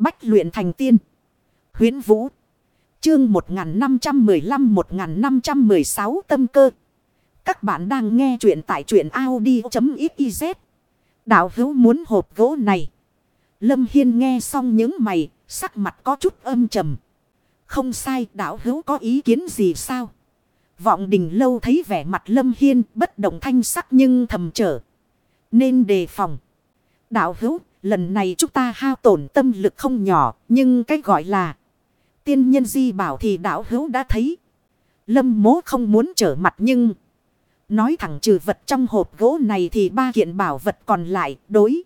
Bách luyện thành tiên. Huyến Vũ. Chương 1515-1516 tâm cơ. Các bạn đang nghe truyện tại truyện Audi.xyz. Đạo hữu muốn hộp gỗ này. Lâm Hiên nghe xong những mày, sắc mặt có chút âm trầm. Không sai, đạo hữu có ý kiến gì sao? Vọng đình lâu thấy vẻ mặt Lâm Hiên bất động thanh sắc nhưng thầm trở. Nên đề phòng. Đạo hữu, lần này chúng ta hao tổn tâm lực không nhỏ, nhưng cái gọi là tiên nhân di bảo thì đạo hữu đã thấy. Lâm mố không muốn trở mặt nhưng... Nói thẳng trừ vật trong hộp gỗ này thì ba kiện bảo vật còn lại đối.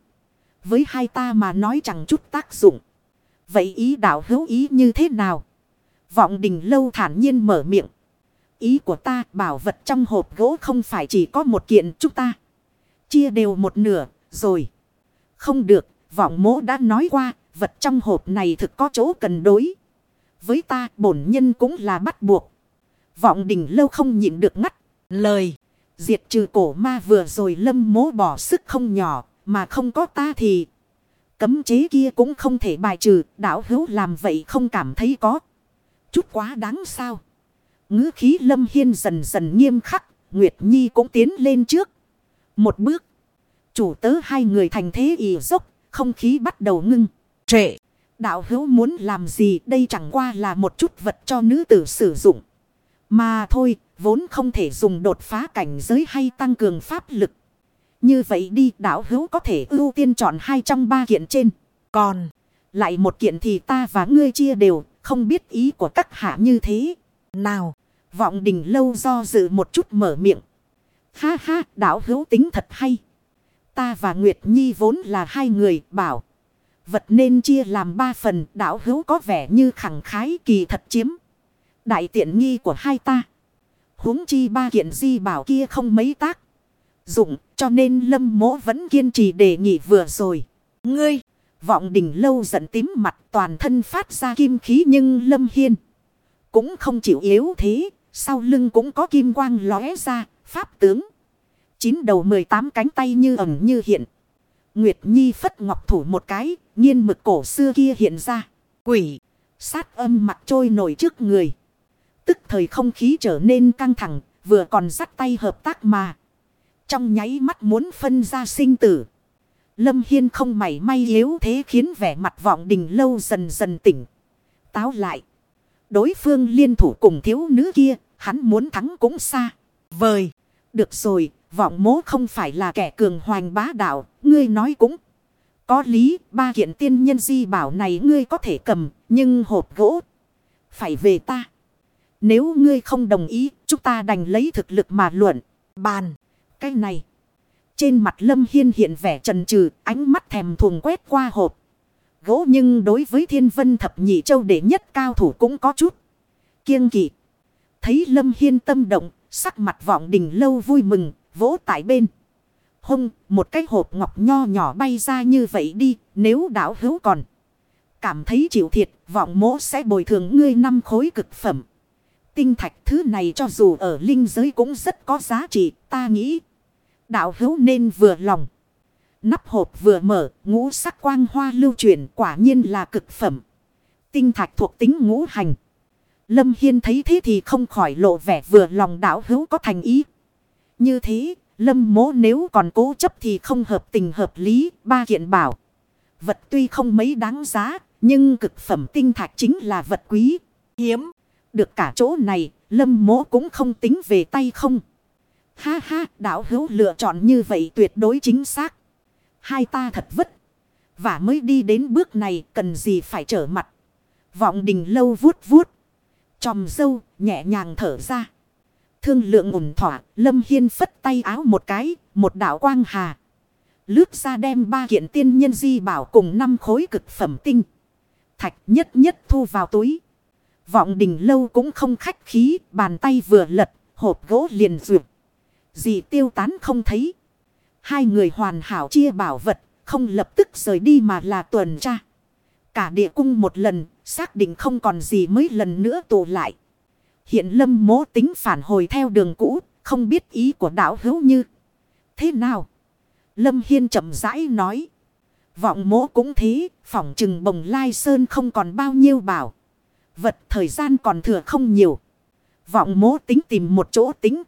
Với hai ta mà nói chẳng chút tác dụng. Vậy ý đạo hữu ý như thế nào? Vọng đình lâu thản nhiên mở miệng. Ý của ta bảo vật trong hộp gỗ không phải chỉ có một kiện chúng ta. Chia đều một nửa rồi. Không được, vọng mố đã nói qua, vật trong hộp này thực có chỗ cần đối. Với ta bổn nhân cũng là bắt buộc. Vọng đình lâu không nhịn được ngắt. Lời. Diệt trừ cổ ma vừa rồi lâm mố bỏ sức không nhỏ. Mà không có ta thì. Cấm chế kia cũng không thể bài trừ. Đảo hữu làm vậy không cảm thấy có. Chút quá đáng sao. ngữ khí lâm hiên dần dần nghiêm khắc. Nguyệt Nhi cũng tiến lên trước. Một bước. Chủ tớ hai người thành thế ỉ dốc. Không khí bắt đầu ngưng. Trệ. Đạo hữu muốn làm gì đây chẳng qua là một chút vật cho nữ tử sử dụng. Mà thôi, vốn không thể dùng đột phá cảnh giới hay tăng cường pháp lực. Như vậy đi đạo hữu có thể ưu tiên chọn hai trong ba kiện trên. Còn, lại một kiện thì ta và ngươi chia đều, không biết ý của các hạ như thế. Nào, vọng đình lâu do dự một chút mở miệng. Ha ha, đạo hữu tính thật hay. Ta và Nguyệt Nhi vốn là hai người bảo. Vật nên chia làm ba phần Đảo hữu có vẻ như khẳng khái kỳ thật chiếm. Đại tiện nghi của hai ta. huống chi ba kiện di bảo kia không mấy tác. Dụng cho nên lâm mỗ vẫn kiên trì đề nghị vừa rồi. Ngươi, vọng đỉnh lâu giận tím mặt toàn thân phát ra kim khí nhưng lâm hiên. Cũng không chịu yếu thế, sau lưng cũng có kim quang lóe ra, pháp tướng. Chín đầu 18 cánh tay như ẩn như hiện. Nguyệt Nhi phất ngọc thủ một cái, nghiên mực cổ xưa kia hiện ra. Quỷ, sát âm mặt trôi nổi trước người. Tức thời không khí trở nên căng thẳng, vừa còn dắt tay hợp tác mà. Trong nháy mắt muốn phân ra sinh tử. Lâm Hiên không mảy may yếu thế khiến vẻ mặt vọng đình lâu dần dần tỉnh. Táo lại. Đối phương liên thủ cùng thiếu nữ kia, hắn muốn thắng cũng xa. Vời. Được rồi, vọng mố không phải là kẻ cường hoành bá đạo, ngươi nói cũng. Có lý, ba kiện tiên nhân di bảo này ngươi có thể cầm, nhưng hộp gỗ phải về ta. Nếu ngươi không đồng ý, chúng ta đành lấy thực lực mà luận. Bàn, cái này. Trên mặt Lâm Hiên hiện vẻ trần trừ, ánh mắt thèm thuồng quét qua hộp. Gỗ nhưng đối với thiên vân thập nhị châu đệ nhất cao thủ cũng có chút. Kiêng kỵ. Thấy Lâm Hiên tâm động, sắc mặt vọng đình lâu vui mừng, vỗ tại bên. Hông, một cái hộp ngọc nho nhỏ bay ra như vậy đi, nếu đảo hữu còn. Cảm thấy chịu thiệt, vọng mỗ sẽ bồi thường ngươi năm khối cực phẩm. Tinh thạch thứ này cho dù ở linh giới cũng rất có giá trị, ta nghĩ. Đạo hữu nên vừa lòng. Nắp hộp vừa mở, ngũ sắc quang hoa lưu chuyển quả nhiên là cực phẩm. Tinh thạch thuộc tính ngũ hành. Lâm Hiên thấy thế thì không khỏi lộ vẻ vừa lòng đạo hữu có thành ý. Như thế, lâm mố nếu còn cố chấp thì không hợp tình hợp lý, ba kiện bảo. Vật tuy không mấy đáng giá, nhưng cực phẩm tinh thạch chính là vật quý, hiếm. Được cả chỗ này, lâm mố cũng không tính về tay không. Ha ha, đạo hữu lựa chọn như vậy tuyệt đối chính xác. Hai ta thật vất. Và mới đi đến bước này cần gì phải trở mặt. Vọng đình lâu vuốt vuốt. Chòm dâu nhẹ nhàng thở ra. Thương lượng ổn thỏa, Lâm Hiên phất tay áo một cái, một đạo quang hà. Lướt ra đem ba kiện tiên nhân di bảo cùng năm khối cực phẩm tinh. Thạch nhất nhất thu vào túi. Vọng đình lâu cũng không khách khí, bàn tay vừa lật, hộp gỗ liền rượt. Gì tiêu tán không thấy. Hai người hoàn hảo chia bảo vật, không lập tức rời đi mà là tuần tra. Cả địa cung một lần, xác định không còn gì mới lần nữa tụ lại. Hiện lâm mố tính phản hồi theo đường cũ, không biết ý của đạo hữu như. Thế nào? Lâm Hiên chậm rãi nói. Vọng mỗ cũng thế, phỏng trừng bồng lai sơn không còn bao nhiêu bảo. Vật thời gian còn thừa không nhiều. Vọng mỗ tính tìm một chỗ tính.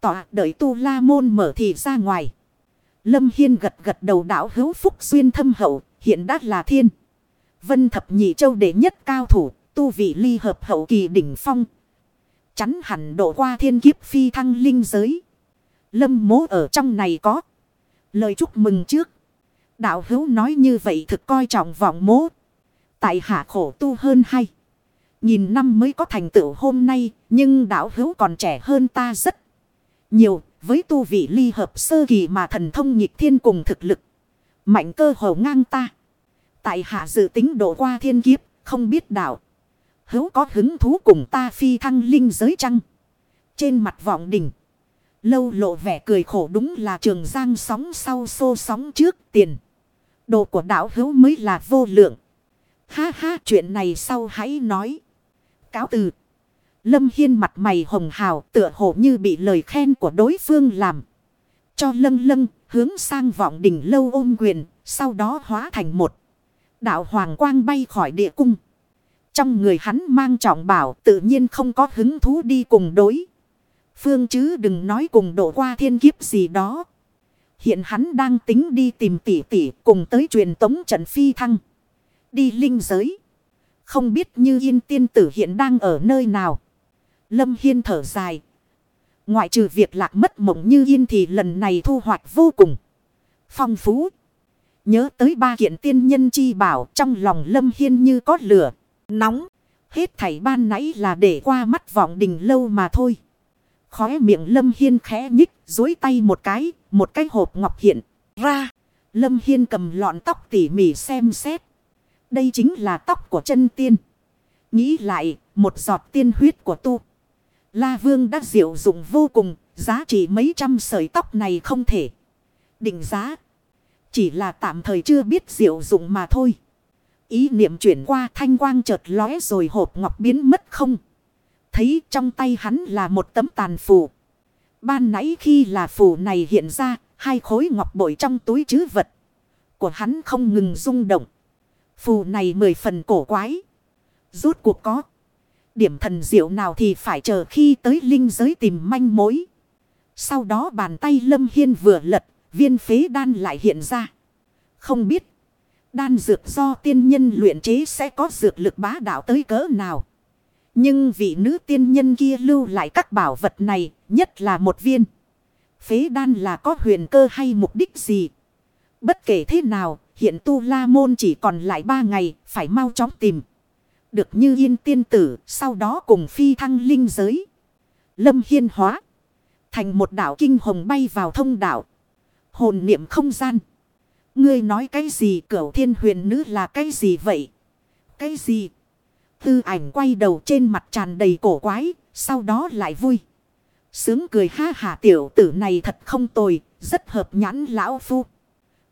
Tỏa đợi tu la môn mở thì ra ngoài. Lâm Hiên gật gật đầu đảo hữu phúc xuyên thâm hậu, hiện đã là thiên. Vân thập nhị châu đệ nhất cao thủ, tu vị ly hợp hậu kỳ đỉnh phong. Chắn hẳn độ qua thiên kiếp phi thăng linh giới. Lâm mố ở trong này có. Lời chúc mừng trước. Đạo hữu nói như vậy thực coi trọng vọng mố. Tại hạ khổ tu hơn hay. Nhìn năm mới có thành tựu hôm nay. Nhưng đạo hữu còn trẻ hơn ta rất nhiều. Với tu vị ly hợp sơ kỳ mà thần thông nhịp thiên cùng thực lực. Mạnh cơ hồ ngang ta. Tại hạ dự tính độ qua thiên kiếp. Không biết đạo. Hữu có hứng thú cùng ta phi thăng linh giới trăng. Trên mặt vọng đỉnh. Lâu lộ vẻ cười khổ đúng là trường giang sóng sau xô sóng trước tiền. Đồ của đạo hữu mới là vô lượng. Ha ha, chuyện này sau hãy nói. Cáo từ. Lâm Hiên mặt mày hồng hào tựa hồ như bị lời khen của đối phương làm. Cho lâng lâng, hướng sang vọng đỉnh lâu ôm quyền. Sau đó hóa thành một. Đạo hoàng quang bay khỏi địa cung. Trong người hắn mang trọng bảo tự nhiên không có hứng thú đi cùng đối. Phương chứ đừng nói cùng độ qua thiên kiếp gì đó. Hiện hắn đang tính đi tìm tỷ tỷ cùng tới truyền tống trận phi thăng. Đi linh giới. Không biết như yên tiên tử hiện đang ở nơi nào. Lâm Hiên thở dài. Ngoại trừ việc lạc mất mộng như yên thì lần này thu hoạch vô cùng. Phong phú. Nhớ tới ba kiện tiên nhân chi bảo trong lòng Lâm Hiên như có lửa. Nóng. Hết thảy ban nãy là để qua mắt vọng đình lâu mà thôi. Khóe miệng Lâm Hiên khẽ nhích, dối tay một cái, một cái hộp ngọc hiện ra. Lâm Hiên cầm lọn tóc tỉ mỉ xem xét. Đây chính là tóc của chân tiên. Nghĩ lại, một giọt tiên huyết của tu. La Vương đã diệu dụng vô cùng, giá trị mấy trăm sợi tóc này không thể định giá. Chỉ là tạm thời chưa biết diệu dụng mà thôi. Ý niệm chuyển qua thanh quang chợt lóe rồi hộp ngọc biến mất không thấy trong tay hắn là một tấm tàn phù. Ban nãy khi là phù này hiện ra, hai khối ngọc bội trong túi chứ vật của hắn không ngừng rung động. Phù này mười phần cổ quái. Rốt cuộc có. Điểm thần diệu nào thì phải chờ khi tới linh giới tìm manh mối. Sau đó bàn tay Lâm Hiên vừa lật, viên phế đan lại hiện ra. Không biết, đan dược do tiên nhân luyện chế sẽ có dược lực bá đạo tới cỡ nào. Nhưng vị nữ tiên nhân kia lưu lại các bảo vật này, nhất là một viên. Phế đan là có huyền cơ hay mục đích gì? Bất kể thế nào, hiện tu la môn chỉ còn lại ba ngày, phải mau chóng tìm. Được như yên tiên tử, sau đó cùng phi thăng linh giới. Lâm hiên hóa. Thành một đảo kinh hồng bay vào thông đảo. Hồn niệm không gian. Ngươi nói cái gì cửu thiên huyền nữ là cái gì vậy? Cái gì? Tư ảnh quay đầu trên mặt tràn đầy cổ quái, sau đó lại vui. Sướng cười ha hả tiểu tử này thật không tồi, rất hợp nhãn lão phu.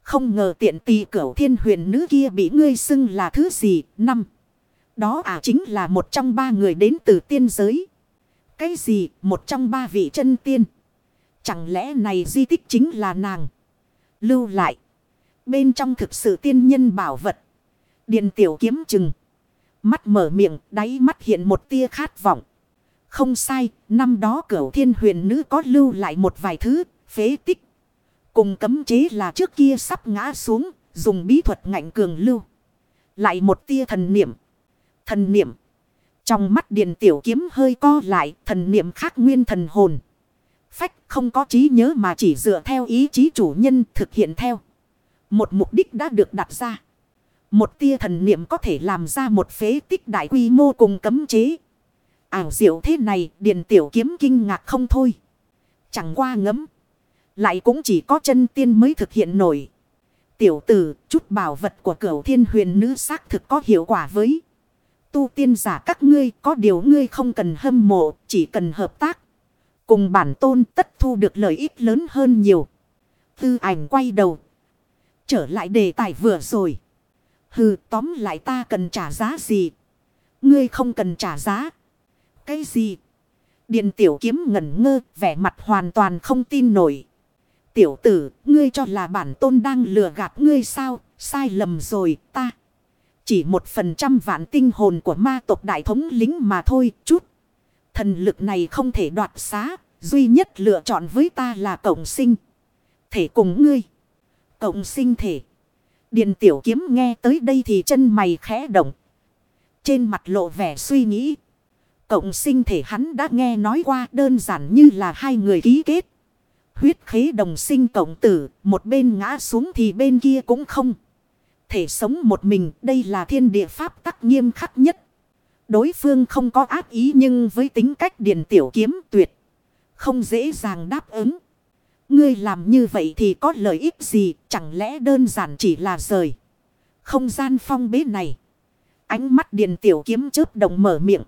Không ngờ tiện tì cửu thiên huyền nữ kia bị ngươi xưng là thứ gì, năm. Đó à chính là một trong ba người đến từ tiên giới. Cái gì, một trong ba vị chân tiên. Chẳng lẽ này di tích chính là nàng. Lưu lại. Bên trong thực sự tiên nhân bảo vật. Điện tiểu kiếm chừng. Mắt mở miệng, đáy mắt hiện một tia khát vọng. Không sai, năm đó cửu thiên huyền nữ có lưu lại một vài thứ, phế tích. Cùng cấm chế là trước kia sắp ngã xuống, dùng bí thuật ngạnh cường lưu. Lại một tia thần niệm. Thần niệm. Trong mắt điện tiểu kiếm hơi co lại, thần niệm khác nguyên thần hồn. Phách không có trí nhớ mà chỉ dựa theo ý chí chủ nhân thực hiện theo. Một mục đích đã được đặt ra. Một tia thần niệm có thể làm ra một phế tích đại quy mô cùng cấm chế. Ảo diệu thế này, điện tiểu kiếm kinh ngạc không thôi. Chẳng qua ngấm. Lại cũng chỉ có chân tiên mới thực hiện nổi. Tiểu tử, chút bảo vật của cửu thiên huyền nữ xác thực có hiệu quả với. Tu tiên giả các ngươi có điều ngươi không cần hâm mộ, chỉ cần hợp tác. Cùng bản tôn tất thu được lợi ích lớn hơn nhiều. Tư ảnh quay đầu. Trở lại đề tài vừa rồi. Hừ tóm lại ta cần trả giá gì? Ngươi không cần trả giá. Cái gì? Điện tiểu kiếm ngẩn ngơ, vẻ mặt hoàn toàn không tin nổi. Tiểu tử, ngươi cho là bản tôn đang lừa gạt ngươi sao? Sai lầm rồi ta. Chỉ một phần trăm vạn tinh hồn của ma tộc đại thống lính mà thôi chút. Thần lực này không thể đoạt xá. Duy nhất lựa chọn với ta là cộng sinh. Thể cùng ngươi. Cộng sinh thể. điền tiểu kiếm nghe tới đây thì chân mày khẽ động. Trên mặt lộ vẻ suy nghĩ. Cộng sinh thể hắn đã nghe nói qua đơn giản như là hai người ký kết. Huyết khế đồng sinh cộng tử, một bên ngã xuống thì bên kia cũng không. Thể sống một mình, đây là thiên địa pháp tắc nghiêm khắc nhất. Đối phương không có ác ý nhưng với tính cách điền tiểu kiếm tuyệt. Không dễ dàng đáp ứng. Ngươi làm như vậy thì có lợi ích gì, chẳng lẽ đơn giản chỉ là rời. Không gian phong bế này. Ánh mắt điền tiểu kiếm chớp động mở miệng.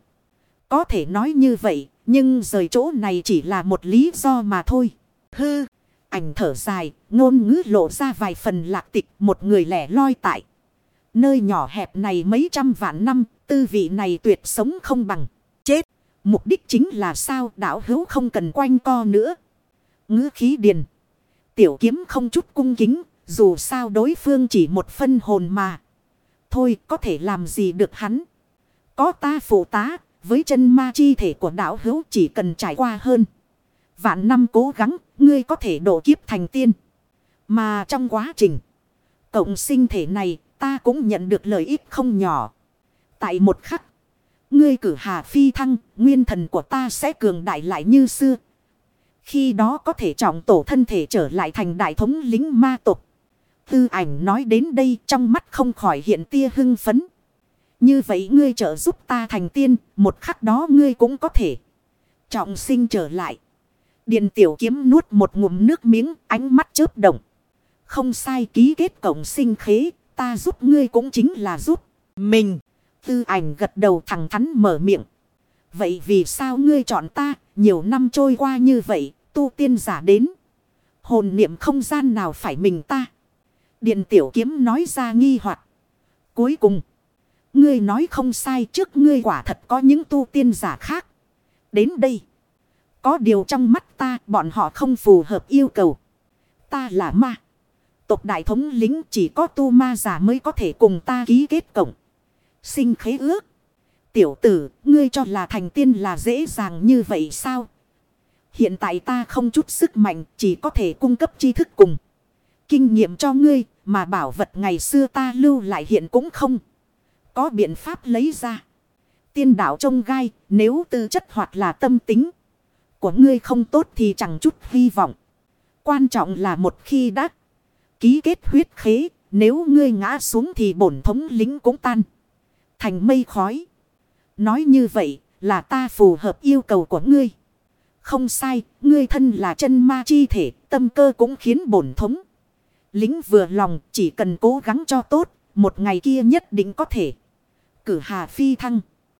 Có thể nói như vậy, nhưng rời chỗ này chỉ là một lý do mà thôi. Hư, ảnh thở dài, ngôn ngữ lộ ra vài phần lạc tịch một người lẻ loi tại. Nơi nhỏ hẹp này mấy trăm vạn năm, tư vị này tuyệt sống không bằng. Chết, mục đích chính là sao đảo hữu không cần quanh co nữa. Ngữ khí điền. Tiểu kiếm không chút cung kính, dù sao đối phương chỉ một phân hồn mà. Thôi có thể làm gì được hắn. Có ta phụ tá, với chân ma chi thể của đạo hữu chỉ cần trải qua hơn. Vạn năm cố gắng, ngươi có thể độ kiếp thành tiên. Mà trong quá trình, cộng sinh thể này, ta cũng nhận được lợi ích không nhỏ. Tại một khắc, ngươi cử hà phi thăng, nguyên thần của ta sẽ cường đại lại như xưa. Khi đó có thể trọng tổ thân thể trở lại thành đại thống lính ma tộc. Tư ảnh nói đến đây trong mắt không khỏi hiện tia hưng phấn. Như vậy ngươi trợ giúp ta thành tiên, một khắc đó ngươi cũng có thể trọng sinh trở lại. Điện tiểu kiếm nuốt một ngụm nước miếng, ánh mắt chớp động. Không sai ký kết cổng sinh khế, ta giúp ngươi cũng chính là giúp mình. Tư ảnh gật đầu thẳng thắn mở miệng. Vậy vì sao ngươi chọn ta, nhiều năm trôi qua như vậy, tu tiên giả đến. Hồn niệm không gian nào phải mình ta. Điện tiểu kiếm nói ra nghi hoặc Cuối cùng. Ngươi nói không sai trước ngươi quả thật có những tu tiên giả khác. Đến đây. Có điều trong mắt ta bọn họ không phù hợp yêu cầu. Ta là ma. Tộc đại thống lính chỉ có tu ma giả mới có thể cùng ta ký kết cộng. Sinh khế ước. Tiểu tử, ngươi cho là thành tiên là dễ dàng như vậy sao? Hiện tại ta không chút sức mạnh, chỉ có thể cung cấp tri thức cùng. Kinh nghiệm cho ngươi, mà bảo vật ngày xưa ta lưu lại hiện cũng không. Có biện pháp lấy ra. Tiên đạo trông gai, nếu tư chất hoặc là tâm tính của ngươi không tốt thì chẳng chút hy vọng. Quan trọng là một khi đã ký kết huyết khế, nếu ngươi ngã xuống thì bổn thống lính cũng tan. Thành mây khói. Nói như vậy là ta phù hợp yêu cầu của ngươi. Không sai, ngươi thân là chân ma chi thể, tâm cơ cũng khiến bổn thống. Lính vừa lòng chỉ cần cố gắng cho tốt, một ngày kia nhất định có thể. Cử hà phi thăng.